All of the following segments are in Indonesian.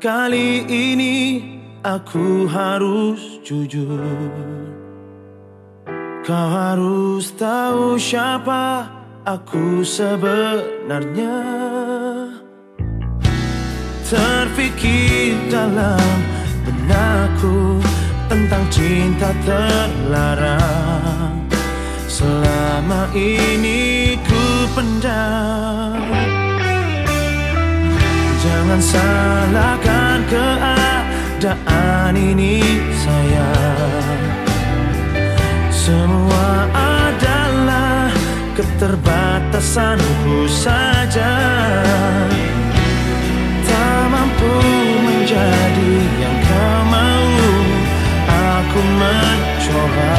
Kali ini aku harus jujur. Kau harus tahu siapa aku sebenarnya. Terfikir dalam benakku Tentang cinta terlarang. Selama ini ku pendam Jangan salahkan keadaan ini sayang. Semua adalah keterbatasanku saja. Tak mampu menjadi yang kau mau Aku mencoba.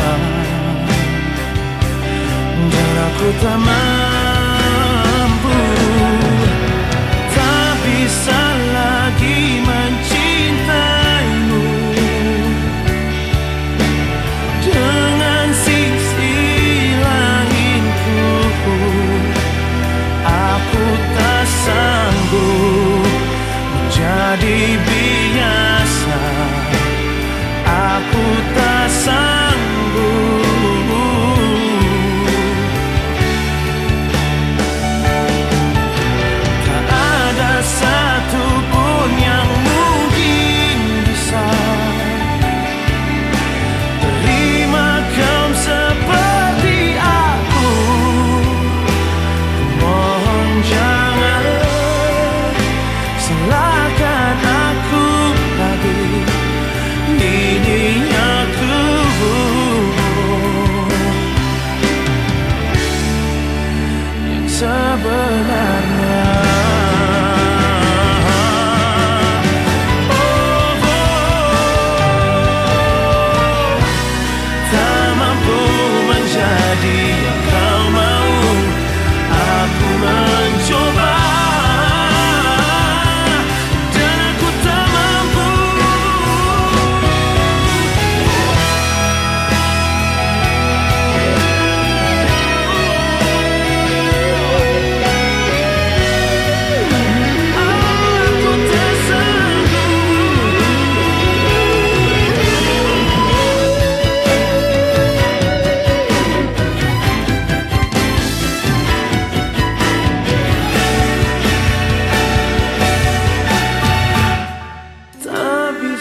Dan aku tak mampu salahkan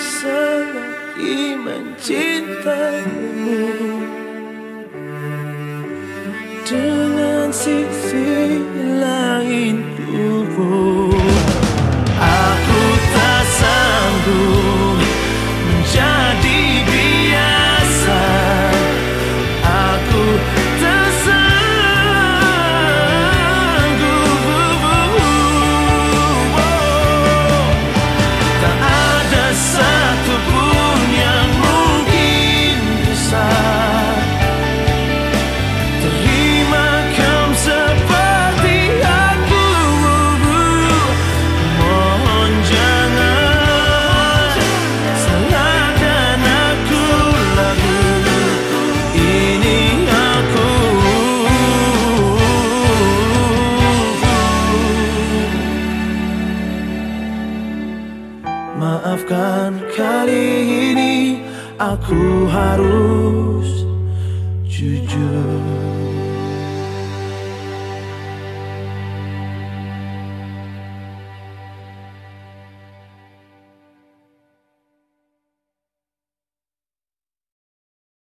Tak bisa lagi mencintaimu Dengan sisi aku harus jujur